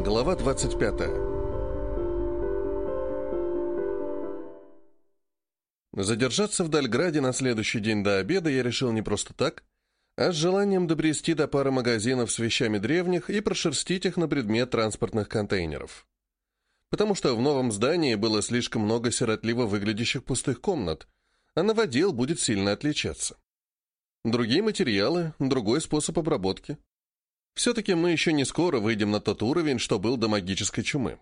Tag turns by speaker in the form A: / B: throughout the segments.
A: Глава 25. Задержаться в Дальграде на следующий день до обеда я решил не просто так, а с желанием добрести до пары магазинов с вещами древних и прошерстить их на предмет транспортных контейнеров. Потому что в новом здании было слишком много сиротливо выглядящих пустых комнат, а новодел будет сильно отличаться. Другие материалы, другой способ обработки. Все-таки мы еще не скоро выйдем на тот уровень, что был до магической чумы.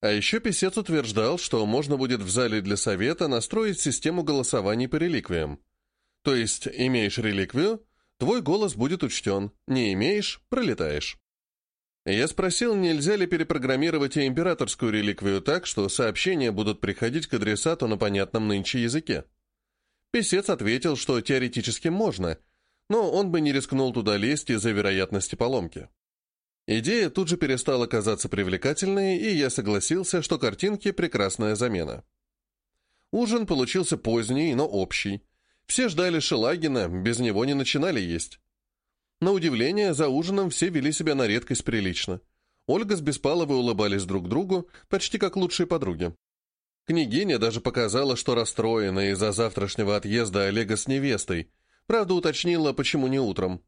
A: А еще писец утверждал, что можно будет в зале для совета настроить систему голосований по реликвиям. То есть, имеешь реликвию, твой голос будет учтен, не имеешь – пролетаешь. Я спросил, нельзя ли перепрограммировать и императорскую реликвию так, что сообщения будут приходить к адресату на понятном нынче языке. Песец ответил, что теоретически можно, но он бы не рискнул туда лезть из-за вероятности поломки. Идея тут же перестала казаться привлекательной, и я согласился, что картинки – прекрасная замена. Ужин получился поздний, но общий. Все ждали Шелагина, без него не начинали есть. На удивление, за ужином все вели себя на редкость прилично. Ольга с Беспаловой улыбались друг другу, почти как лучшие подруги. Княгиня даже показала, что расстроена из-за завтрашнего отъезда Олега с невестой, правда уточнила, почему не утром.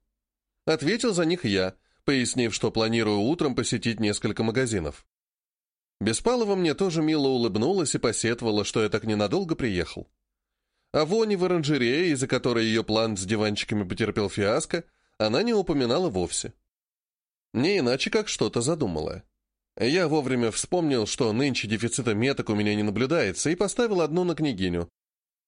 A: Ответил за них я, пояснив, что планирую утром посетить несколько магазинов. Беспалова мне тоже мило улыбнулась и посетовала, что я так ненадолго приехал. А вони в оранжерее, из-за которой ее план с диванчиками потерпел фиаско, она не упоминала вовсе. Не иначе, как что-то задумала. Я вовремя вспомнил, что нынче дефицита меток у меня не наблюдается, и поставил одну на княгиню.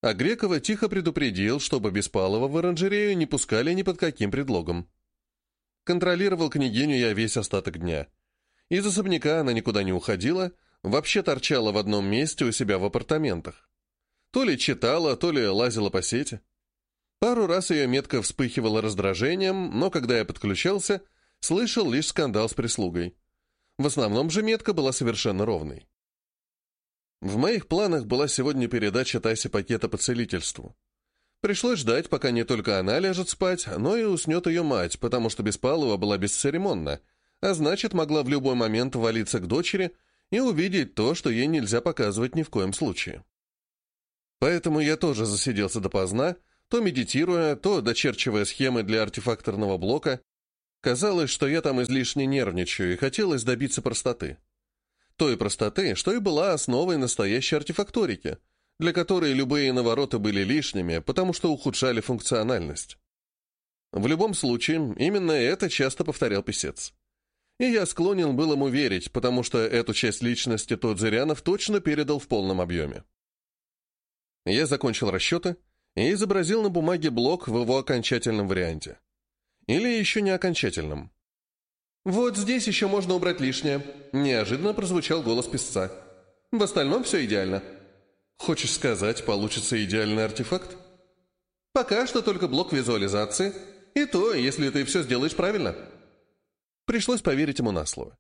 A: А Грекова тихо предупредил, чтобы Беспалова в оранжерею не пускали ни под каким предлогом. Контролировал княгиню я весь остаток дня. Из особняка она никуда не уходила, вообще торчала в одном месте у себя в апартаментах. То ли читала, то ли лазила по сети. Пару раз ее метка вспыхивала раздражением, но когда я подключался, слышал лишь скандал с прислугой. В основном же метка была совершенно ровной. В моих планах была сегодня передача Тасе пакета по целительству. Пришлось ждать, пока не только она ляжет спать, но и уснет ее мать, потому что Беспалова была бесцеремонна, а значит, могла в любой момент валиться к дочери и увидеть то, что ей нельзя показывать ни в коем случае. Поэтому я тоже засиделся допоздна, то медитируя, то дочерчивая схемы для артефакторного блока, Казалось, что я там излишне нервничаю, и хотелось добиться простоты. Той простоты, что и была основой настоящей артефакторики, для которой любые навороты были лишними, потому что ухудшали функциональность. В любом случае, именно это часто повторял писец. И я склонен был ему верить, потому что эту часть личности тот Зырянов точно передал в полном объеме. Я закончил расчеты и изобразил на бумаге блок в его окончательном варианте. Или еще не окончательным. «Вот здесь еще можно убрать лишнее», — неожиданно прозвучал голос писца. «В остальном все идеально». «Хочешь сказать, получится идеальный артефакт?» «Пока что только блок визуализации. И то, если ты все сделаешь правильно». Пришлось поверить ему на слово.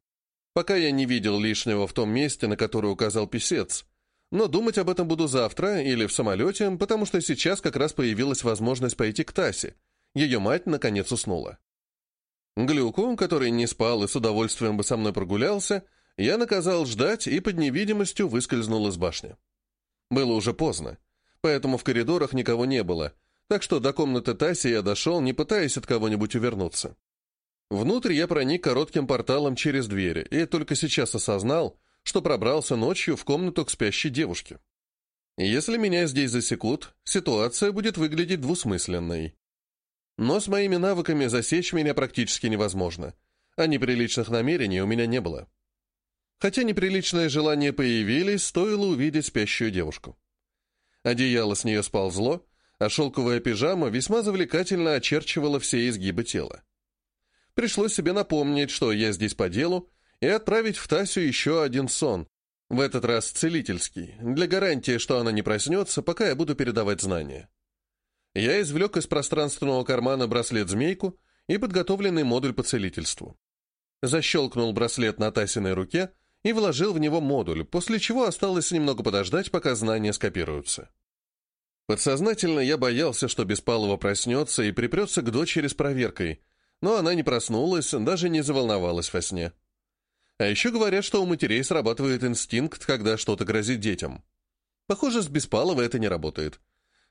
A: Пока я не видел лишнего в том месте, на которое указал писец, но думать об этом буду завтра или в самолете, потому что сейчас как раз появилась возможность пойти к Тасе, ее мать, наконец, уснула. Глюку, который не спал и с удовольствием бы со мной прогулялся, я наказал ждать и под невидимостью выскользнул из башни. Было уже поздно, поэтому в коридорах никого не было, так что до комнаты Таси я дошел, не пытаясь от кого-нибудь увернуться. Внутрь я проник коротким порталом через двери и только сейчас осознал, что пробрался ночью в комнату к спящей девушке. Если меня здесь засекут, ситуация будет выглядеть двусмысленной. Но с моими навыками засечь меня практически невозможно, а неприличных намерений у меня не было. Хотя неприличные желания появились, стоило увидеть спящую девушку. Одеяло с нее сползло, а шелковая пижама весьма завлекательно очерчивала все изгибы тела. Пришлось себе напомнить, что я здесь по делу, и отправить в Тасю еще один сон, в этот раз целительский, для гарантии, что она не проснется, пока я буду передавать знания. Я извлек из пространственного кармана браслет-змейку и подготовленный модуль по целительству. Защелкнул браслет на Тасиной руке и вложил в него модуль, после чего осталось немного подождать, пока знания скопируются. Подсознательно я боялся, что Беспалова проснется и припрется к дочери с проверкой, но она не проснулась, даже не заволновалась во сне. А еще говорят, что у матерей срабатывает инстинкт, когда что-то грозит детям. Похоже, с Беспалова это не работает.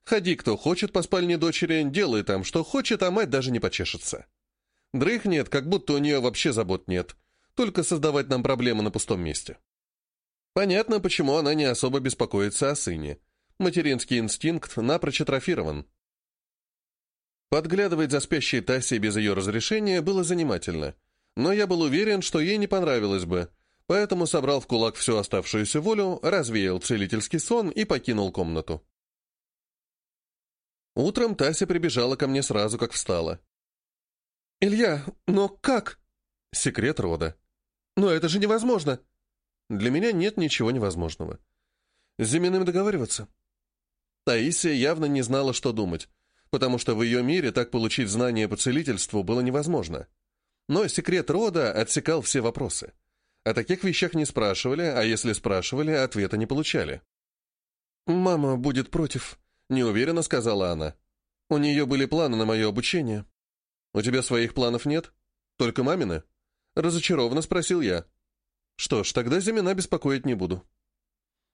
A: Ходи, кто хочет по спальне дочери, делай там, что хочет, а мать даже не почешется. Дрыхнет, как будто у нее вообще забот нет. Только создавать нам проблемы на пустом месте. Понятно, почему она не особо беспокоится о сыне. Материнский инстинкт напрочь атрофирован. Подглядывать за спящей Тассей без ее разрешения было занимательно, но я был уверен, что ей не понравилось бы, поэтому собрал в кулак всю оставшуюся волю, развеял целительский сон и покинул комнату. Утром Тася прибежала ко мне сразу, как встала. «Илья, но как?» «Секрет рода». «Но это же невозможно!» «Для меня нет ничего невозможного. С Зиминым договариваться?» Таисия явно не знала, что думать, потому что в ее мире так получить знания по целительству было невозможно. Но секрет рода отсекал все вопросы. О таких вещах не спрашивали, а если спрашивали, ответа не получали. «Мама будет против», — неуверенно сказала она. «У нее были планы на мое обучение». «У тебя своих планов нет? Только мамины?» Разочарованно спросил я. «Что ж, тогда Зимина беспокоить не буду».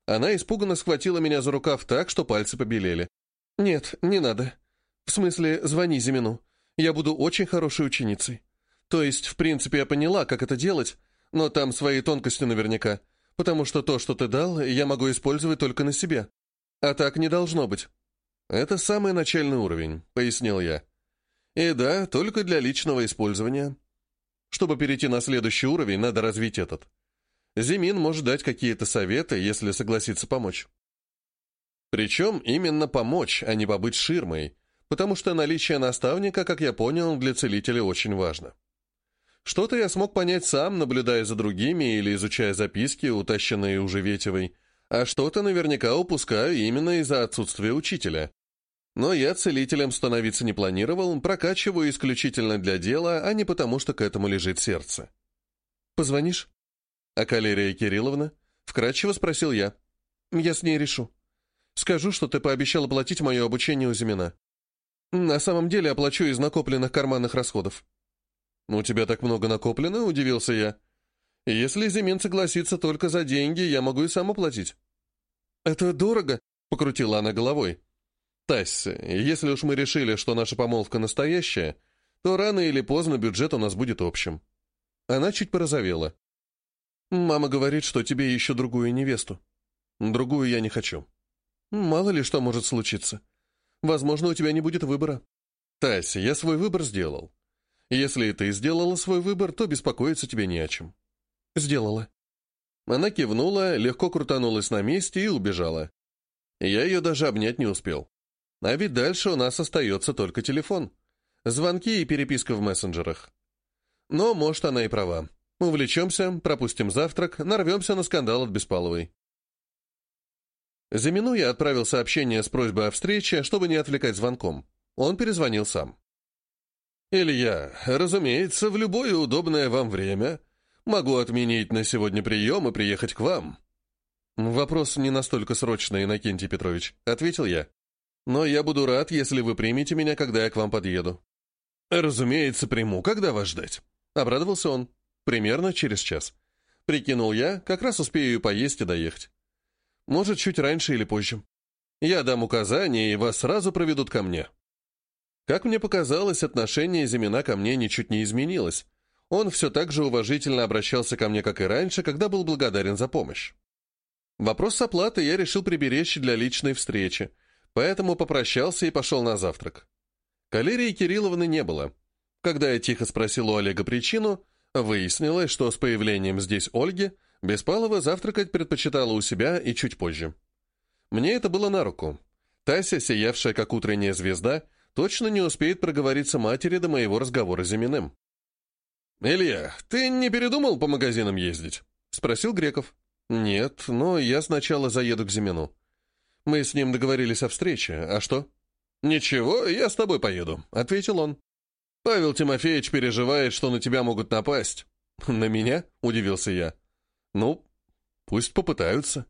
A: Она испуганно схватила меня за рукав так, что пальцы побелели. «Нет, не надо. В смысле, звони Зимину. Я буду очень хорошей ученицей. То есть, в принципе, я поняла, как это делать, но там свои тонкости наверняка, потому что то, что ты дал, я могу использовать только на себе. А так не должно быть». «Это самый начальный уровень», — пояснил я. «И да, только для личного использования. Чтобы перейти на следующий уровень, надо развить этот. Зимин может дать какие-то советы, если согласится помочь. Причем именно помочь, а не побыть ширмой, потому что наличие наставника, как я понял, для целителя очень важно. Что-то я смог понять сам, наблюдая за другими или изучая записки, утащенные уже Ветевой, а что-то наверняка упускаю именно из-за отсутствия учителя. Но я целителем становиться не планировал, прокачиваю исключительно для дела, а не потому, что к этому лежит сердце. «Позвонишь?» «А Калерия Кирилловна?» — вкратчиво спросил я. «Я с ней решу. Скажу, что ты пообещал оплатить мое обучение у Зимина. На самом деле оплачу из накопленных карманных расходов». «У тебя так много накоплено?» — удивился я. «Если Зимин согласится только за деньги, я могу и сам оплатить». «Это дорого?» — покрутила она головой. «Тась, если уж мы решили, что наша помолвка настоящая, то рано или поздно бюджет у нас будет общим». Она чуть порозовела. «Мама говорит, что тебе еще другую невесту. Другую я не хочу. Мало ли что может случиться. Возможно, у тебя не будет выбора. Тася, я свой выбор сделал. Если и ты сделала свой выбор, то беспокоиться тебе не о чем». «Сделала». Она кивнула, легко крутанулась на месте и убежала. Я ее даже обнять не успел. А ведь дальше у нас остается только телефон. Звонки и переписка в мессенджерах. Но, может, она и права. Увлечемся, пропустим завтрак, нарвемся на скандал от Беспаловой. За я отправил сообщение с просьбой о встрече, чтобы не отвлекать звонком. Он перезвонил сам. «Илья, разумеется, в любое удобное вам время могу отменить на сегодня прием и приехать к вам». «Вопрос не настолько срочный, Иннокентий Петрович», — ответил я. «Но я буду рад, если вы примете меня, когда я к вам подъеду». «Разумеется, приму. Когда вас ждать?» — обрадовался он. Примерно через час. Прикинул я, как раз успею поесть и доехать. Может, чуть раньше или позже. Я дам указания, и вас сразу проведут ко мне. Как мне показалось, отношение Зимина ко мне ничуть не изменилось. Он все так же уважительно обращался ко мне, как и раньше, когда был благодарен за помощь. Вопрос с оплатой я решил приберечь для личной встречи, поэтому попрощался и пошел на завтрак. Калерии Кирилловны не было. Когда я тихо спросил у Олега причину, Выяснилось, что с появлением здесь Ольги Беспалова завтракать предпочитала у себя и чуть позже. Мне это было на руку. Тася, сиявшая как утренняя звезда, точно не успеет проговориться матери до моего разговора с Зиминым. «Илья, ты не передумал по магазинам ездить?» — спросил Греков. «Нет, но я сначала заеду к Зимину. Мы с ним договорились о встрече, а что?» «Ничего, я с тобой поеду», — ответил он. Павел Тимофеевич переживает, что на тебя могут напасть. На меня? Удивился я. Ну, пусть попытаются.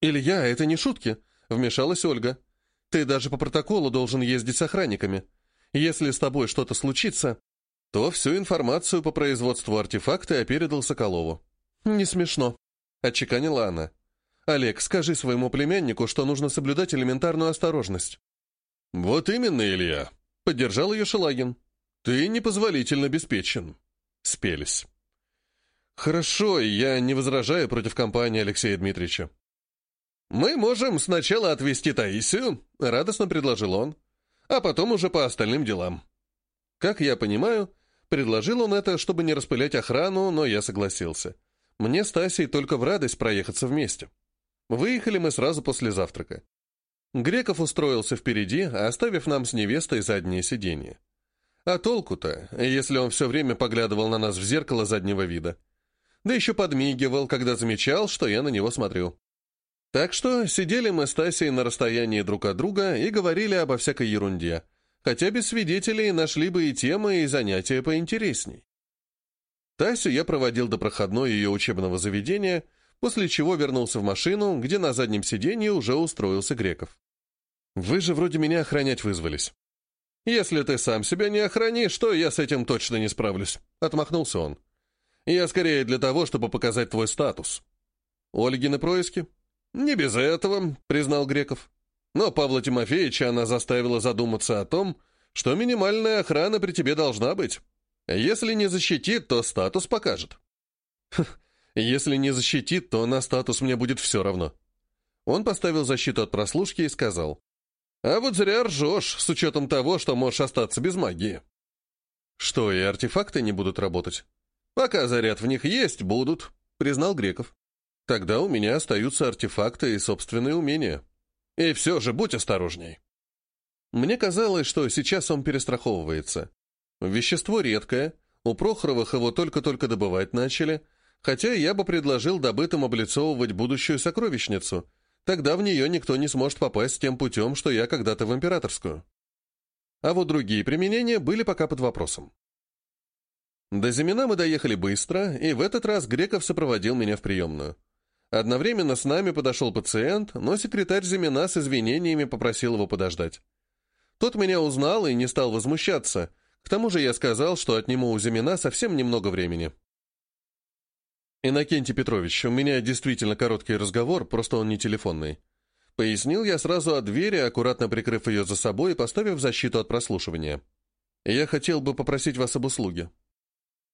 A: Илья, это не шутки, вмешалась Ольга. Ты даже по протоколу должен ездить с охранниками. Если с тобой что-то случится, то всю информацию по производству артефакта я передал Соколову. «Не смешно», — отчеканила она. «Олег, скажи своему племяннику, что нужно соблюдать элементарную осторожность». «Вот именно, Илья», — поддержал ее Шелагин. «Ты непозволительно беспечен». Спелись. «Хорошо, я не возражаю против компании Алексея Дмитриевича». «Мы можем сначала отвезти Таисию», — радостно предложил он, «а потом уже по остальным делам». Как я понимаю, предложил он это, чтобы не распылять охрану, но я согласился. Мне с Тасей только в радость проехаться вместе. Выехали мы сразу после завтрака. Греков устроился впереди, оставив нам с невестой заднее сиденье. А толку-то, если он все время поглядывал на нас в зеркало заднего вида? Да еще подмигивал, когда замечал, что я на него смотрю. Так что сидели мы с Тасей на расстоянии друг от друга и говорили обо всякой ерунде, хотя без свидетелей нашли бы и темы, и занятия поинтересней. Тасю я проводил до проходной ее учебного заведения — после чего вернулся в машину, где на заднем сиденье уже устроился Греков. «Вы же вроде меня охранять вызвались». «Если ты сам себя не охранишь, то я с этим точно не справлюсь», — отмахнулся он. «Я скорее для того, чтобы показать твой статус». «Ольгины происки?» «Не без этого», — признал Греков. «Но Павла Тимофеевича она заставила задуматься о том, что минимальная охрана при тебе должна быть. Если не защитит, то статус покажет». Если не защитит, то на статус мне будет все равно. Он поставил защиту от прослушки и сказал. А вот зря ржешь, с учетом того, что можешь остаться без магии. Что, и артефакты не будут работать? Пока заряд в них есть, будут, признал Греков. Тогда у меня остаются артефакты и собственные умения. И все же будь осторожней. Мне казалось, что сейчас он перестраховывается. Вещество редкое, у Прохоровых его только-только добывать начали — Хотя я бы предложил добытым облицовывать будущую сокровищницу. Тогда в нее никто не сможет попасть тем путем, что я когда-то в императорскую. А вот другие применения были пока под вопросом. До Зимина мы доехали быстро, и в этот раз Греков сопроводил меня в приемную. Одновременно с нами подошел пациент, но секретарь Зимина с извинениями попросил его подождать. Тот меня узнал и не стал возмущаться. К тому же я сказал, что отниму у Зимина совсем немного времени. «Иннокентий Петрович, у меня действительно короткий разговор, просто он не телефонный». Пояснил я сразу от двери, аккуратно прикрыв ее за собой и поставив защиту от прослушивания. «Я хотел бы попросить вас об услуге».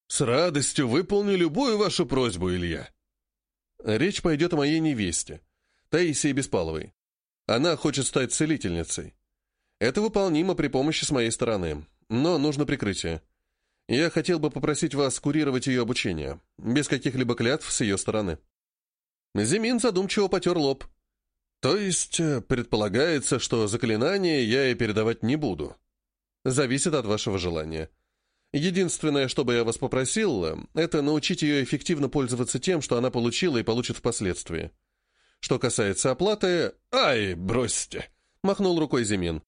A: «С радостью выполню любую вашу просьбу, Илья». Речь пойдет о моей невесте, Таисии Беспаловой. Она хочет стать целительницей. Это выполнимо при помощи с моей стороны, но нужно прикрытие. Я хотел бы попросить вас курировать ее обучение, без каких-либо клятв с ее стороны». Зимин задумчиво потер лоб. «То есть, э, предполагается, что заклинание я ей передавать не буду?» «Зависит от вашего желания. Единственное, что бы я вас попросил, это научить ее эффективно пользоваться тем, что она получила и получит впоследствии. Что касается оплаты... Ай, бросьте!» — махнул рукой Зимин.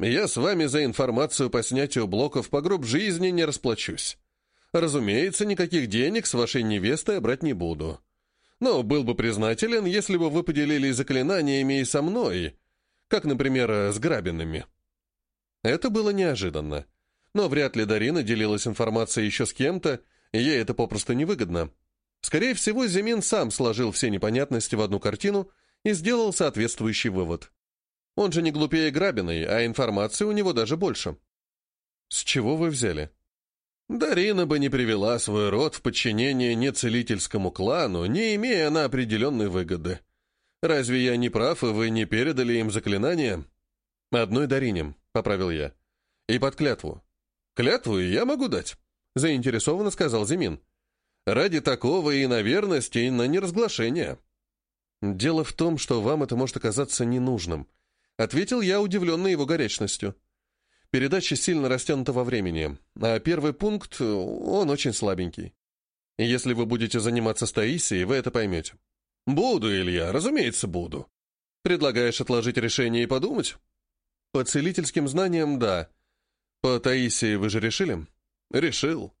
A: Я с вами за информацию по снятию блоков по гроб жизни не расплачусь. Разумеется, никаких денег с вашей невестой брать не буду. Но был бы признателен, если бы вы поделились заклинаниями и со мной, как, например, с грабинами. Это было неожиданно. Но вряд ли Дарина делилась информацией еще с кем-то, и ей это попросту невыгодно. Скорее всего, Зимин сам сложил все непонятности в одну картину и сделал соответствующий вывод. Он же не глупее Грабиной, а информации у него даже больше. С чего вы взяли? Дарина бы не привела свой род в подчинение нецелительскому клану, не имея на определенной выгоды. Разве я не прав, и вы не передали им заклинание? Одной Дарине, поправил я. И под клятву. Клятву я могу дать, заинтересованно сказал Зимин. Ради такого и на верность, и на неразглашение. Дело в том, что вам это может оказаться ненужным, Ответил я, удивленный его горячностью. Передача сильно растянута во времени, а первый пункт, он очень слабенький. Если вы будете заниматься с Таисией, вы это поймете. Буду, Илья, разумеется, буду. Предлагаешь отложить решение и подумать? По целительским знаниям, да. По Таисии вы же решили? Решил.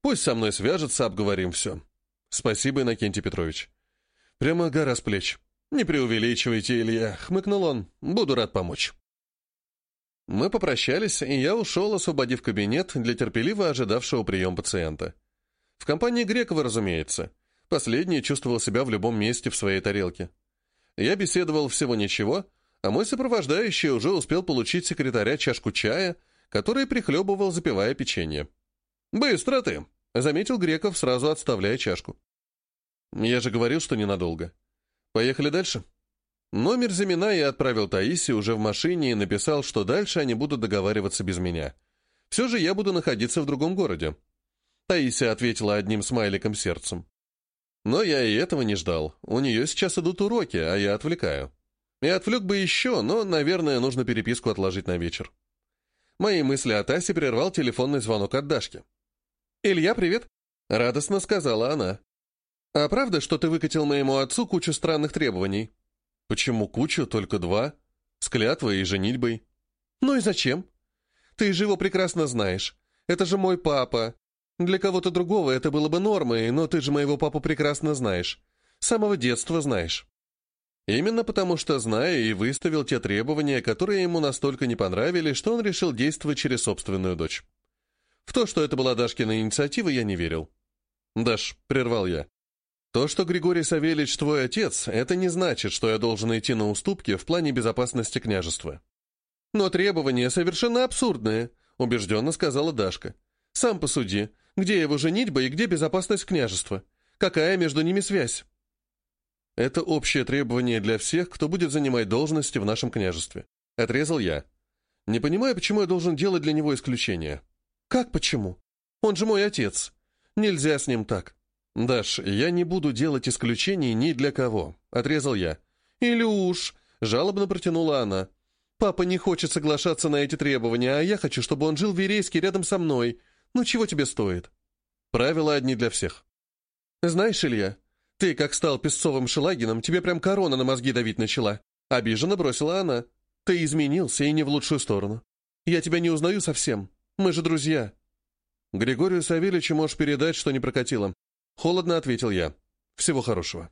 A: Пусть со мной свяжется, обговорим все. Спасибо, Иннокентий Петрович. Прямо гора с плеч. «Не преувеличивайте, Илья», — хмыкнул он. «Буду рад помочь». Мы попрощались, и я ушел, освободив кабинет для терпеливо ожидавшего прием пациента. В компании Грекова, разумеется, Последний чувствовал себя в любом месте в своей тарелке. Я беседовал всего ничего, а мой сопровождающий уже успел получить секретаря чашку чая, который прихлебывал, запивая печенье. «Быстро ты!» — заметил Греков, сразу отставляя чашку. «Я же говорил, что ненадолго. Поехали дальше?» Номер Зимина я отправил Таисе уже в машине и написал, что дальше они будут договариваться без меня. Все же я буду находиться в другом городе. Таисия ответила одним смайликом сердцем. Но я и этого не ждал. У нее сейчас идут уроки, а я отвлекаю. И отвлек бы еще, но, наверное, нужно переписку отложить на вечер. Мои мысли о Тасе прервал телефонный звонок от Дашки. «Илья, привет!» — радостно сказала она. «А правда, что ты выкатил моему отцу кучу странных требований?» «Почему кучу? Только два? С клятвой и женитьбой». «Ну и зачем? Ты же его прекрасно знаешь. Это же мой папа. Для кого-то другого это было бы нормой, но ты же моего папу прекрасно знаешь. С самого детства знаешь». Именно потому что, зная, и выставил те требования, которые ему настолько не понравились, что он решил действовать через собственную дочь. В то, что это была Дашкина инициатива, я не верил. «Даш», — прервал я, — «то, что Григорий Савельевич твой отец, это не значит, что я должен идти на уступки в плане безопасности княжества». «Но требования совершенно абсурдные», — убежденно сказала Дашка. «Сам посуди, где его женитьба и где безопасность княжества? Какая между ними связь?» «Это общее требование для всех, кто будет занимать должности в нашем княжестве», — отрезал я. «Не понимаю, почему я должен делать для него исключение». «Как почему? Он же мой отец. Нельзя с ним так». «Даш, я не буду делать исключений ни для кого», — отрезал я. «Илюш», — жалобно протянула она. «Папа не хочет соглашаться на эти требования, а я хочу, чтобы он жил в Верейске рядом со мной. Ну чего тебе стоит?» «Правила одни для всех». «Знаешь, Илья, ты как стал Песцовым Шелагином, тебе прям корона на мозги давить начала». Обиженно бросила она. «Ты изменился и не в лучшую сторону. Я тебя не узнаю совсем. Мы же друзья». «Григорию Савельичу можешь передать, что не прокатило». Холодно ответил я. «Всего хорошего».